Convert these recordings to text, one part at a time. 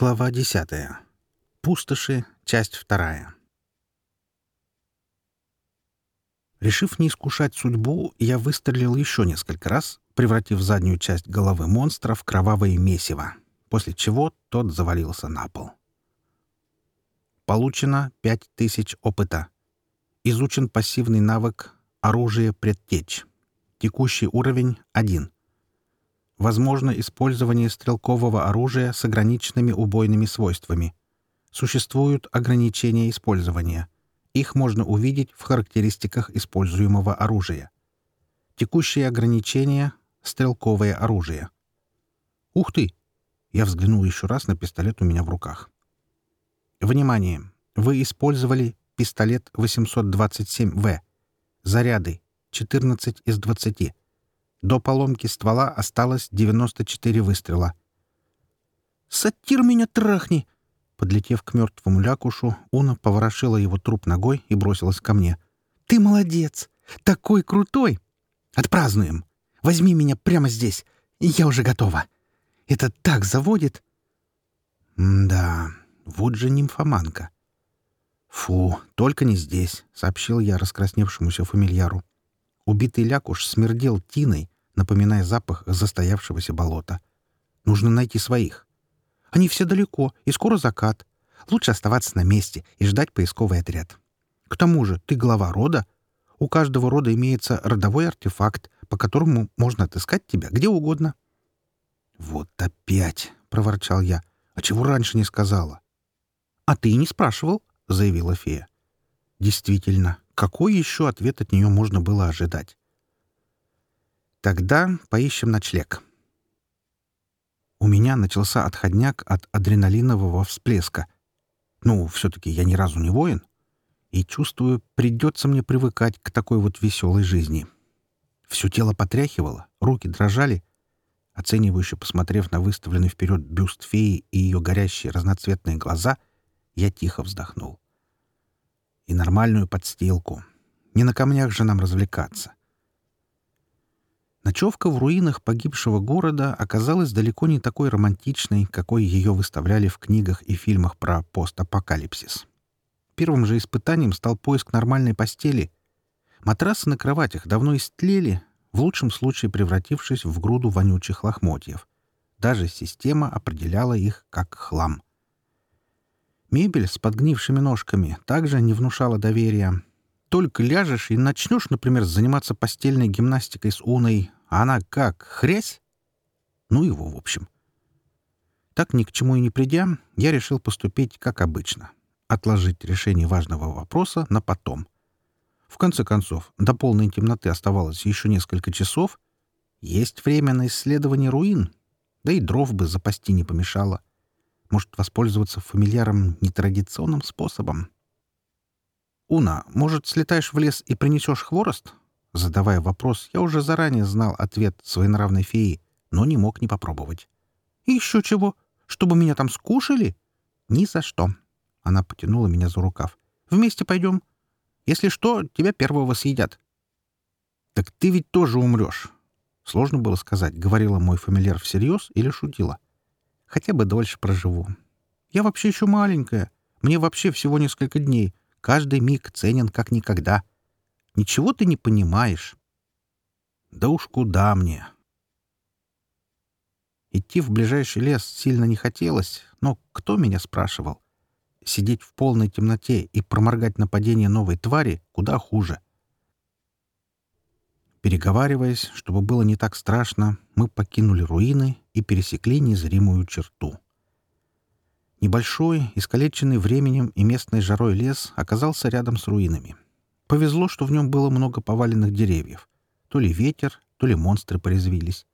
Глава десятая. Пустоши. Часть вторая. Решив не искушать судьбу, я выстрелил еще несколько раз, превратив заднюю часть головы монстра в кровавое месиво, после чего тот завалился на пол. Получено 5000 опыта. Изучен пассивный навык «Оружие предтечь». Текущий уровень — 1 возможно использование стрелкового оружия с ограниченными убойными свойствами. Существуют ограничения использования. Их можно увидеть в характеристиках используемого оружия. Текущие ограничения — стрелковое оружие. «Ух ты!» Я взглянул еще раз на пистолет у меня в руках. Внимание! Вы использовали пистолет 827В. Заряды — 14 из 20. До поломки ствола осталось 94 выстрела. «Сатир меня трахни!» Подлетев к мертвому лякушу, Уна поворошила его труп ногой и бросилась ко мне. «Ты молодец! Такой крутой! Отпразднуем! Возьми меня прямо здесь! Я уже готова! Это так заводит!» «Да, вот же нимфоманка!» «Фу, только не здесь», — сообщил я раскрасневшемуся фамильяру. Убитый лякуш смердел тиной, напоминая запах застоявшегося болота. Нужно найти своих. Они все далеко, и скоро закат. Лучше оставаться на месте и ждать поисковый отряд. К тому же ты глава рода. У каждого рода имеется родовой артефакт, по которому можно отыскать тебя где угодно. «Вот опять!» — проворчал я. «А чего раньше не сказала?» «А ты и не спрашивал», — заявила фея. «Действительно, какой еще ответ от нее можно было ожидать? Тогда поищем ночлег. У меня начался отходняк от адреналинового всплеска. Ну, все-таки я ни разу не воин. И чувствую, придется мне привыкать к такой вот веселой жизни. Все тело потряхивало, руки дрожали. Оценивающе посмотрев на выставленный вперед бюст феи и ее горящие разноцветные глаза, я тихо вздохнул и нормальную подстилку. Не на камнях же нам развлекаться. Ночевка в руинах погибшего города оказалась далеко не такой романтичной, какой ее выставляли в книгах и фильмах про постапокалипсис. Первым же испытанием стал поиск нормальной постели. Матрасы на кроватях давно истлели, в лучшем случае превратившись в груду вонючих лохмотьев. Даже система определяла их как хлам — Мебель с подгнившими ножками также не внушала доверия. Только ляжешь и начнешь, например, заниматься постельной гимнастикой с Уной, а она как, хрясь? Ну его, в общем. Так ни к чему и не придя, я решил поступить как обычно. Отложить решение важного вопроса на потом. В конце концов, до полной темноты оставалось еще несколько часов. Есть время на исследование руин. Да и дров бы запасти не помешало. Может, воспользоваться фамильяром нетрадиционным способом? «Уна, может, слетаешь в лес и принесешь хворост?» Задавая вопрос, я уже заранее знал ответ своенравной феи, но не мог не попробовать. «И еще чего? Чтобы меня там скушали?» «Ни за что!» Она потянула меня за рукав. «Вместе пойдем. Если что, тебя первого съедят». «Так ты ведь тоже умрешь!» Сложно было сказать, говорила мой фамильяр всерьез или шутила. Хотя бы дольше проживу. Я вообще еще маленькая. Мне вообще всего несколько дней. Каждый миг ценен как никогда. Ничего ты не понимаешь. Да уж куда мне. Идти в ближайший лес сильно не хотелось, но кто меня спрашивал? Сидеть в полной темноте и проморгать нападение новой твари куда хуже. Переговариваясь, чтобы было не так страшно, мы покинули руины и пересекли незримую черту. Небольшой, искалеченный временем и местной жарой лес оказался рядом с руинами. Повезло, что в нем было много поваленных деревьев. То ли ветер, то ли монстры порезвились.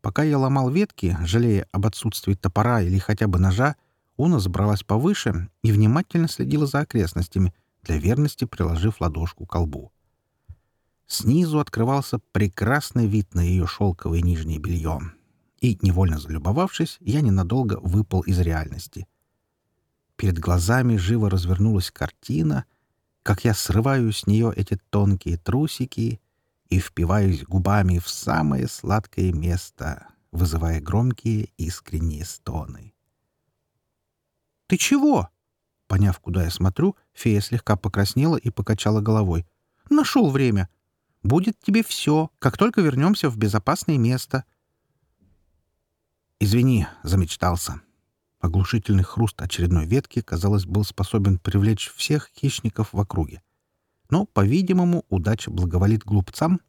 Пока я ломал ветки, жалея об отсутствии топора или хотя бы ножа, Уна забралась повыше и внимательно следила за окрестностями, для верности приложив ладошку к колбу. Снизу открывался прекрасный вид на ее шелковое нижнее белье. И, невольно залюбовавшись, я ненадолго выпал из реальности. Перед глазами живо развернулась картина, как я срываю с нее эти тонкие трусики и впиваюсь губами в самое сладкое место, вызывая громкие искренние стоны. «Ты чего?» Поняв, куда я смотрю, фея слегка покраснела и покачала головой. «Нашел время. Будет тебе все, как только вернемся в безопасное место». «Извини», — замечтался. Оглушительный хруст очередной ветки, казалось, был способен привлечь всех хищников в округе. Но, по-видимому, удача благоволит глупцам,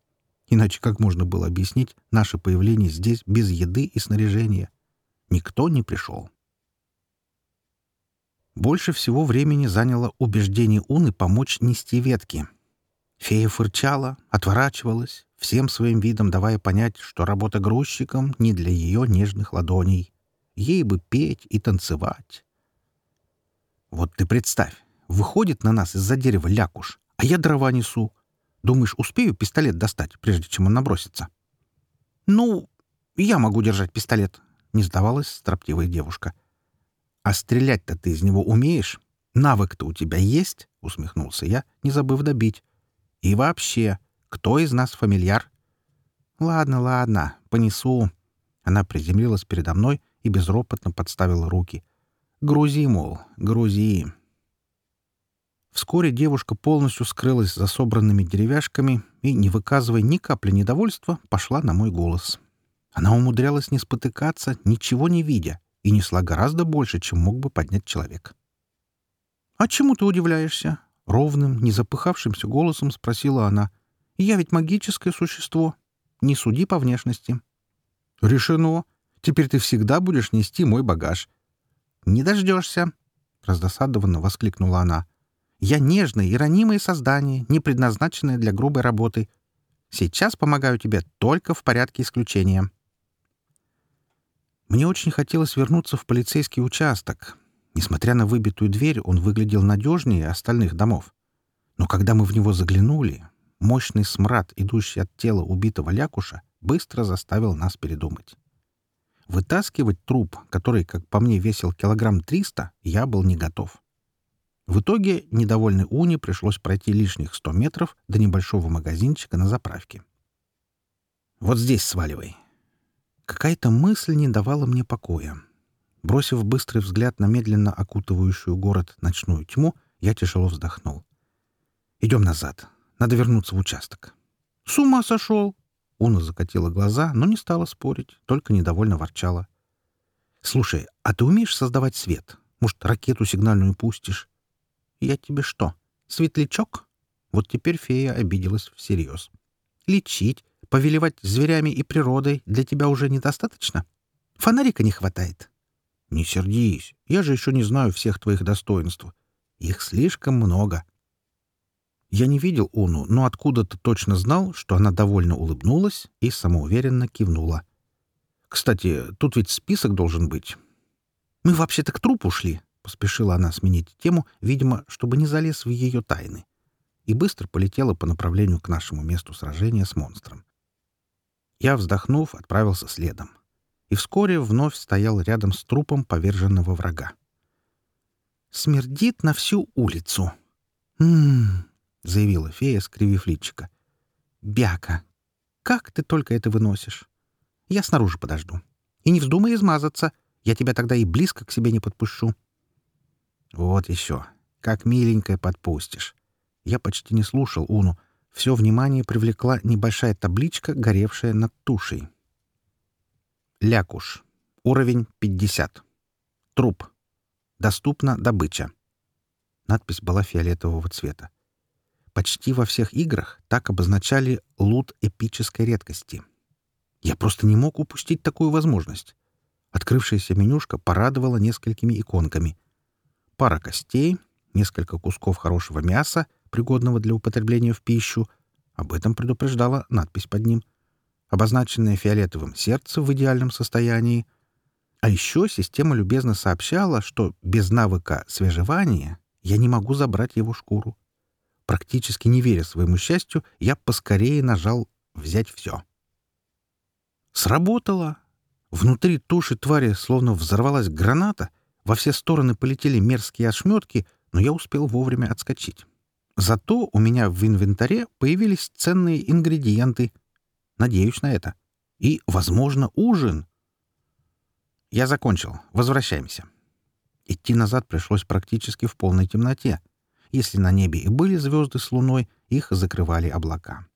иначе как можно было объяснить наше появление здесь без еды и снаряжения? Никто не пришел. Больше всего времени заняло убеждение Уны помочь нести ветки. Фея фырчала, отворачивалась, всем своим видом давая понять, что работа грузчиком не для ее нежных ладоней. Ей бы петь и танцевать. Вот ты представь, выходит на нас из-за дерева лякуш, а я дрова несу. Думаешь, успею пистолет достать, прежде чем он набросится? Ну, я могу держать пистолет, — не сдавалась строптивая девушка. — «А стрелять-то ты из него умеешь? Навык-то у тебя есть?» — усмехнулся я, не забыв добить. «И вообще, кто из нас фамильяр?» «Ладно, ладно, понесу». Она приземлилась передо мной и безропотно подставила руки. «Грузи, мол, грузи». Вскоре девушка полностью скрылась за собранными деревяшками и, не выказывая ни капли недовольства, пошла на мой голос. Она умудрялась не спотыкаться, ничего не видя, и несла гораздо больше, чем мог бы поднять человек. «А чему ты удивляешься?» — ровным, не запыхавшимся голосом спросила она. «Я ведь магическое существо. Не суди по внешности». «Решено. Теперь ты всегда будешь нести мой багаж». «Не дождешься!» — раздосадованно воскликнула она. «Я нежное и ранимое создание, не предназначенное для грубой работы. Сейчас помогаю тебе только в порядке исключения». Мне очень хотелось вернуться в полицейский участок. Несмотря на выбитую дверь, он выглядел надежнее остальных домов. Но когда мы в него заглянули, мощный смрад, идущий от тела убитого лякуша, быстро заставил нас передумать. Вытаскивать труп, который, как по мне, весил килограмм триста, я был не готов. В итоге недовольной Уне пришлось пройти лишних сто метров до небольшого магазинчика на заправке. «Вот здесь сваливай», Какая-то мысль не давала мне покоя. Бросив быстрый взгляд на медленно окутывающую город ночную тьму, я тяжело вздохнул. «Идем назад. Надо вернуться в участок». «С ума сошел!» Уна закатила глаза, но не стала спорить, только недовольно ворчала. «Слушай, а ты умеешь создавать свет? Может, ракету сигнальную пустишь?» «Я тебе что, светлячок?» Вот теперь фея обиделась всерьез. «Лечить, Повелевать зверями и природой для тебя уже недостаточно? Фонарика не хватает. Не сердись, я же еще не знаю всех твоих достоинств. Их слишком много. Я не видел Уну, но откуда-то точно знал, что она довольно улыбнулась и самоуверенно кивнула. «Кстати, тут ведь список должен быть». «Мы вообще-то к трупу шли», — поспешила она сменить тему, видимо, чтобы не залез в ее тайны, и быстро полетела по направлению к нашему месту сражения с монстром. Я, вздохнув, отправился следом. И вскоре вновь стоял рядом с трупом поверженного врага. «Смердит на всю улицу!» «М-м-м!» заявила фея, скривив личико. «Бяка! Как ты только это выносишь? Я снаружи подожду. И не вздумай измазаться, я тебя тогда и близко к себе не подпущу». «Вот еще! Как миленькое подпустишь!» Я почти не слушал Уну, все внимание привлекла небольшая табличка, горевшая над тушей. Лякуш. Уровень 50. Труп. Доступна добыча. Надпись была фиолетового цвета. Почти во всех играх так обозначали лут эпической редкости. Я просто не мог упустить такую возможность. Открывшаяся менюшка порадовала несколькими иконками. Пара костей, несколько кусков хорошего мяса пригодного для употребления в пищу. Об этом предупреждала надпись под ним. Обозначенное фиолетовым сердце в идеальном состоянии. А еще система любезно сообщала, что без навыка свежевания я не могу забрать его шкуру. Практически не веря своему счастью, я поскорее нажал «взять все». Сработало! Внутри туши твари словно взорвалась граната, во все стороны полетели мерзкие ошметки, но я успел вовремя отскочить. Зато у меня в инвентаре появились ценные ингредиенты. Надеюсь на это. И, возможно, ужин. Я закончил. Возвращаемся. Идти назад пришлось практически в полной темноте. Если на небе и были звезды с луной, их закрывали облака.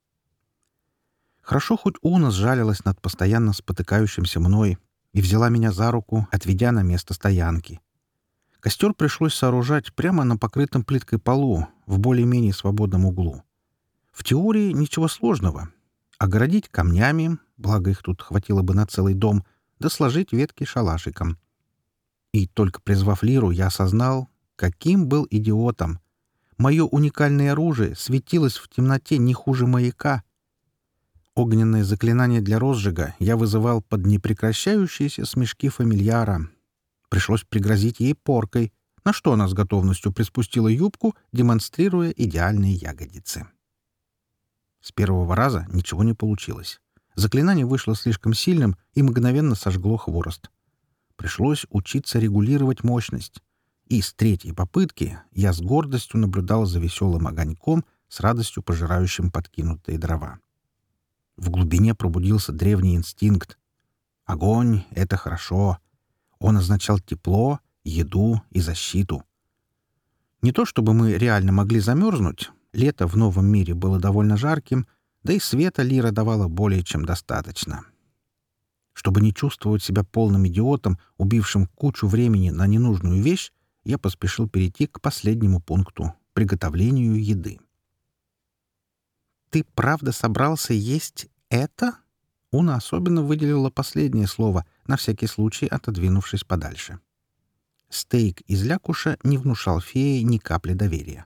Хорошо хоть Уна сжалилась над постоянно спотыкающимся мной и взяла меня за руку, отведя на место стоянки. Костер пришлось сооружать прямо на покрытом плиткой полу, в более-менее свободном углу. В теории ничего сложного. Огородить камнями, благо их тут хватило бы на целый дом, да сложить ветки шалашиком. И только призвав Лиру, я осознал, каким был идиотом. Мое уникальное оружие светилось в темноте не хуже маяка. Огненное заклинание для розжига я вызывал под непрекращающиеся смешки фамильяра. Пришлось пригрозить ей поркой, на что она с готовностью приспустила юбку, демонстрируя идеальные ягодицы. С первого раза ничего не получилось. Заклинание вышло слишком сильным и мгновенно сожгло хворост. Пришлось учиться регулировать мощность. И с третьей попытки я с гордостью наблюдал за веселым огоньком, с радостью пожирающим подкинутые дрова. В глубине пробудился древний инстинкт. Огонь — это хорошо. Он означал тепло, еду и защиту. Не то чтобы мы реально могли замерзнуть, Лето в новом мире было довольно жарким, да и света Лира давала более чем достаточно. Чтобы не чувствовать себя полным идиотом, убившим кучу времени на ненужную вещь, я поспешил перейти к последнему пункту — приготовлению еды. «Ты правда собрался есть это?» Уна особенно выделила последнее слово, на всякий случай отодвинувшись подальше. Стейк из лякуша не внушал фее ни капли доверия.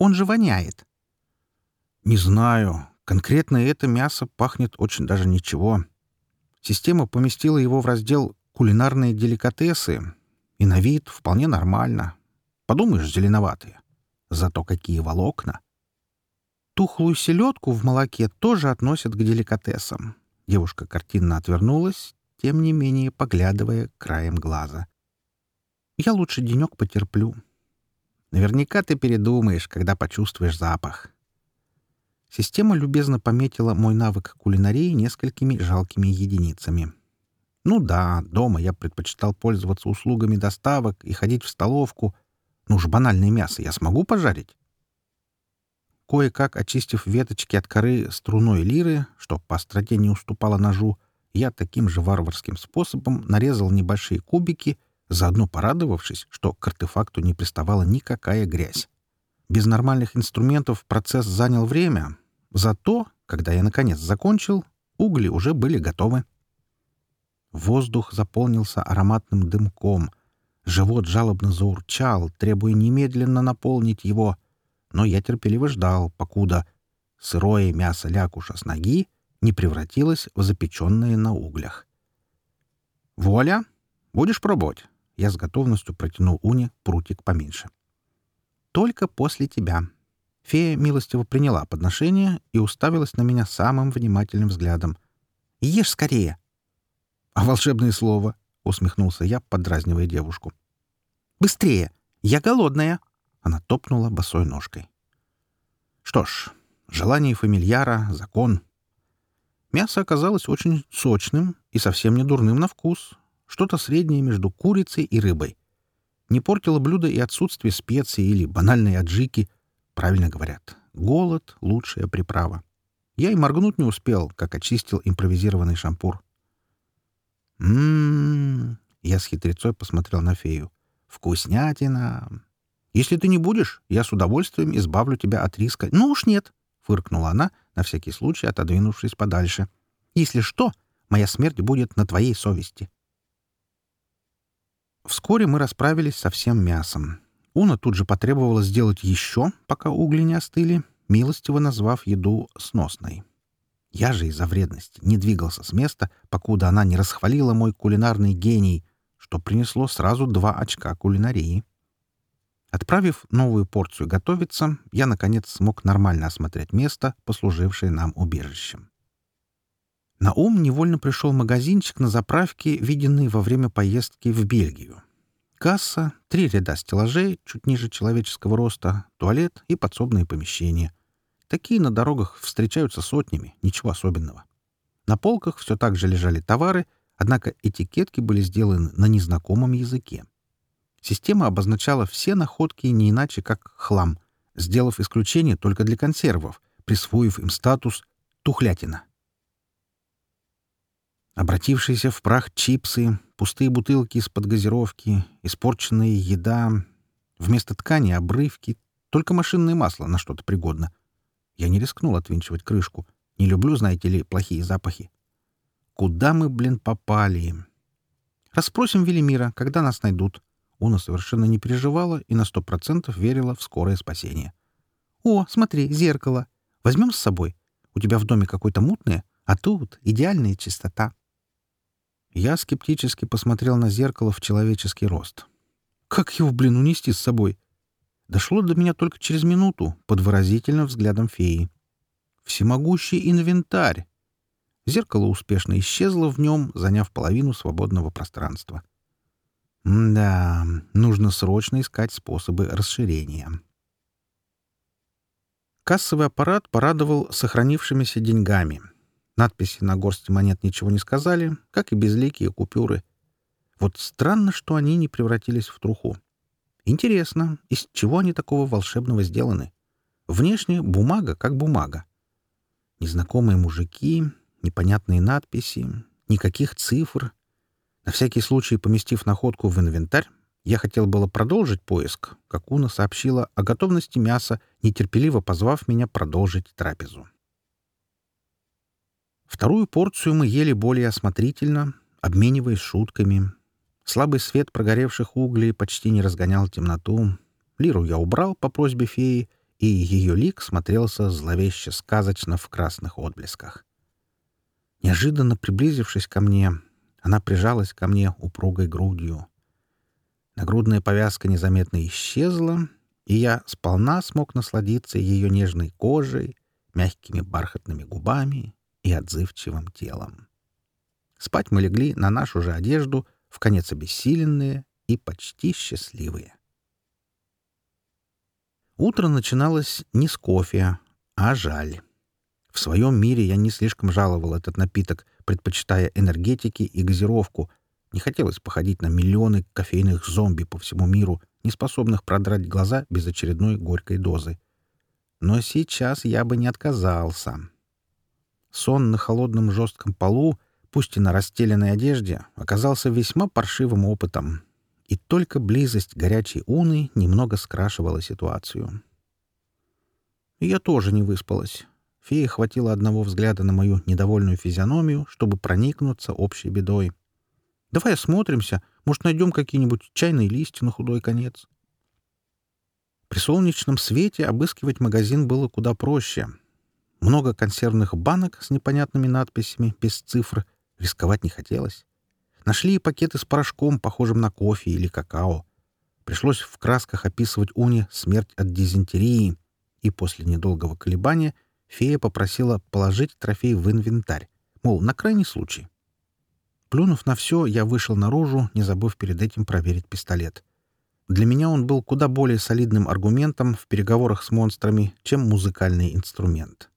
Он же воняет. Не знаю. Конкретно это мясо пахнет очень даже ничего. Система поместила его в раздел «Кулинарные деликатесы», и на вид вполне нормально. Подумаешь, зеленоватые. Зато какие волокна. Тухлую селедку в молоке тоже относят к деликатесам. Девушка картинно отвернулась, тем не менее поглядывая краем глаза. «Я лучше денек потерплю. Наверняка ты передумаешь, когда почувствуешь запах. Система любезно пометила мой навык кулинарии несколькими жалкими единицами. Ну да, дома я предпочитал пользоваться услугами доставок и ходить в столовку. Ну уж банальное мясо я смогу пожарить. Кое-как очистив веточки от коры струной лиры, что по остроте не уступало ножу, я таким же варварским способом нарезал небольшие кубики — заодно порадовавшись, что к артефакту не приставала никакая грязь. Без нормальных инструментов процесс занял время, зато, когда я наконец закончил, угли уже были готовы. Воздух заполнился ароматным дымком. Живот жалобно заурчал, требуя немедленно наполнить его, но я терпеливо ждал, покуда сырое мясо лякуша с ноги не превратилось в запеченное на углях. «Воля! Будешь пробовать?» Я с готовностью протянул Уне прутик поменьше. «Только после тебя». Фея милостиво приняла подношение и уставилась на меня самым внимательным взглядом. «Ешь скорее!» «А волшебное слово?» — усмехнулся я, подразнивая девушку. «Быстрее! Я голодная!» Она топнула босой ножкой. Что ж, желание фамильяра — закон. Мясо оказалось очень сочным и совсем не дурным на вкус, что-то среднее между курицей и рыбой. Не портило блюдо и отсутствие специй или банальной аджики. Правильно говорят, голод — лучшая приправа. Я и моргнуть не успел, как очистил импровизированный шампур. «М-м-м!» — я с хитрецой посмотрел на фею. «Вкуснятина!» «Если ты не будешь, я с удовольствием избавлю тебя от риска». «Ну уж нет!» — фыркнула она, на всякий случай отодвинувшись подальше. «Если что, моя смерть будет на твоей совести». Вскоре мы расправились со всем мясом. Уна тут же потребовала сделать еще, пока угли не остыли, милостиво назвав еду сносной. Я же из-за вредности не двигался с места, покуда она не расхвалила мой кулинарный гений, что принесло сразу два очка кулинарии. Отправив новую порцию готовиться, я, наконец, смог нормально осмотреть место, послужившее нам убежищем. На ум невольно пришел магазинчик на заправке, виденный во время поездки в Бельгию. Касса, три ряда стеллажей, чуть ниже человеческого роста, туалет и подсобные помещения. Такие на дорогах встречаются сотнями, ничего особенного. На полках все так же лежали товары, однако этикетки были сделаны на незнакомом языке. Система обозначала все находки не иначе, как хлам, сделав исключение только для консервов, присвоив им статус «тухлятина». Обратившиеся в прах чипсы, пустые бутылки из-под газировки, испорченная еда, вместо ткани — обрывки, только машинное масло на что-то пригодно. Я не рискнул отвинчивать крышку. Не люблю, знаете ли, плохие запахи. Куда мы, блин, попали? Расспросим Велимира, когда нас найдут. Уна совершенно не переживала и на сто процентов верила в скорое спасение. «О, смотри, зеркало. Возьмем с собой. У тебя в доме какое-то мутное, а тут идеальная чистота». Я скептически посмотрел на зеркало в человеческий рост. Как его, блин, унести с собой? Дошло до меня только через минуту, под выразительным взглядом феи. Всемогущий инвентарь! Зеркало успешно исчезло в нем, заняв половину свободного пространства. да, нужно срочно искать способы расширения. Кассовый аппарат порадовал сохранившимися деньгами. Надписи на горсти монет ничего не сказали, как и безликие купюры. Вот странно, что они не превратились в труху. Интересно, из чего они такого волшебного сделаны? Внешне бумага как бумага. Незнакомые мужики, непонятные надписи, никаких цифр. На всякий случай, поместив находку в инвентарь, я хотел было продолжить поиск, как Уна сообщила о готовности мяса, нетерпеливо позвав меня продолжить трапезу. Вторую порцию мы ели более осмотрительно, обмениваясь шутками. Слабый свет прогоревших углей почти не разгонял темноту. Лиру я убрал по просьбе феи, и ее лик смотрелся зловеще сказочно в красных отблесках. Неожиданно приблизившись ко мне, она прижалась ко мне упругой грудью. Нагрудная повязка незаметно исчезла, и я сполна смог насладиться ее нежной кожей, мягкими бархатными губами и отзывчивым телом. Спать мы легли на нашу же одежду, в конец обессиленные и почти счастливые. Утро начиналось не с кофе, а жаль. В своем мире я не слишком жаловал этот напиток, предпочитая энергетики и газировку. Не хотелось походить на миллионы кофейных зомби по всему миру, не способных продрать глаза без очередной горькой дозы. Но сейчас я бы не отказался. Сон на холодном жестком полу, пусть и на расстеленной одежде, оказался весьма паршивым опытом. И только близость горячей уны немного скрашивала ситуацию. Я тоже не выспалась. Фея хватило одного взгляда на мою недовольную физиономию, чтобы проникнуться общей бедой. «Давай осмотримся. Может, найдем какие-нибудь чайные листья на худой конец?» При солнечном свете обыскивать магазин было куда проще — много консервных банок с непонятными надписями, без цифр. Рисковать не хотелось. Нашли и пакеты с порошком, похожим на кофе или какао. Пришлось в красках описывать Уне смерть от дизентерии, и после недолгого колебания фея попросила положить трофей в инвентарь, мол, на крайний случай. Плюнув на все, я вышел наружу, не забыв перед этим проверить пистолет. Для меня он был куда более солидным аргументом в переговорах с монстрами, чем музыкальный инструмент.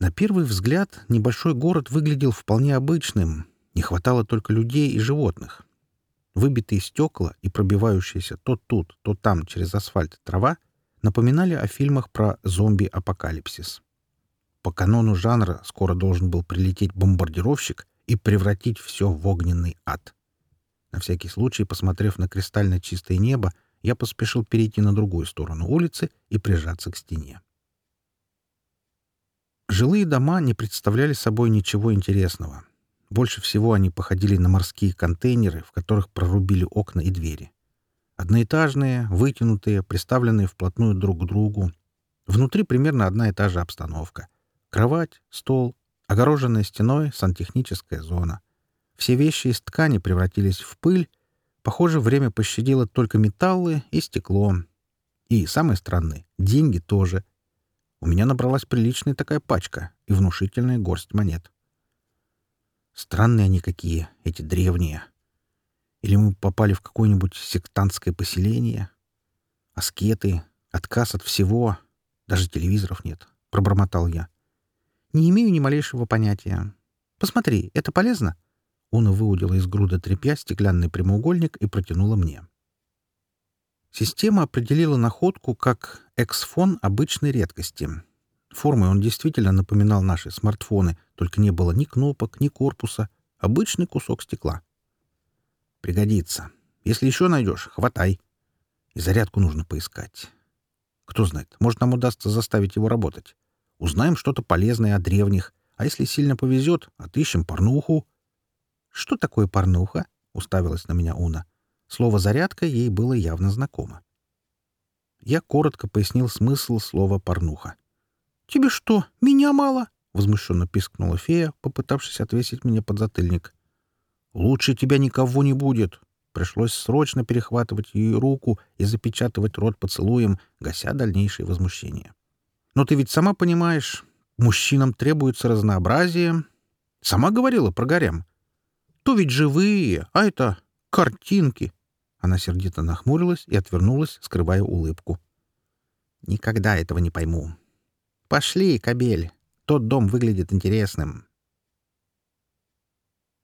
На первый взгляд небольшой город выглядел вполне обычным, не хватало только людей и животных. Выбитые стекла и пробивающиеся то тут, то там через асфальт трава напоминали о фильмах про зомби-апокалипсис. По канону жанра скоро должен был прилететь бомбардировщик и превратить все в огненный ад. На всякий случай, посмотрев на кристально чистое небо, я поспешил перейти на другую сторону улицы и прижаться к стене. Жилые дома не представляли собой ничего интересного. Больше всего они походили на морские контейнеры, в которых прорубили окна и двери. Одноэтажные, вытянутые, приставленные вплотную друг к другу. Внутри примерно одна и та же обстановка. Кровать, стол, огороженная стеной сантехническая зона. Все вещи из ткани превратились в пыль. Похоже, время пощадило только металлы и стекло. И, самое странное, деньги тоже — у меня набралась приличная такая пачка и внушительная горсть монет. Странные они какие, эти древние. Или мы попали в какое-нибудь сектантское поселение? Аскеты, отказ от всего, даже телевизоров нет, — пробормотал я. Не имею ни малейшего понятия. Посмотри, это полезно? Уна выудила из груда тряпья стеклянный прямоугольник и протянула мне. Система определила находку как эксфон обычной редкости. Формой он действительно напоминал наши смартфоны, только не было ни кнопок, ни корпуса. Обычный кусок стекла. Пригодится. Если еще найдешь, хватай. И зарядку нужно поискать. Кто знает, может, нам удастся заставить его работать. Узнаем что-то полезное о древних, а если сильно повезет, отыщем порнуху. — Что такое порнуха? — уставилась на меня Уна. Слово «зарядка» ей было явно знакомо. Я коротко пояснил смысл слова «порнуха». «Тебе что, меня мало?» — возмущенно пискнула фея, попытавшись отвесить мне подзатыльник. «Лучше тебя никого не будет!» Пришлось срочно перехватывать ее руку и запечатывать рот поцелуем, гася дальнейшее возмущение. «Но ты ведь сама понимаешь, мужчинам требуется разнообразие. Сама говорила про гарем. То ведь живые, а это картинки». Она сердито нахмурилась и отвернулась, скрывая улыбку. «Никогда этого не пойму. Пошли, кобель. Тот дом выглядит интересным.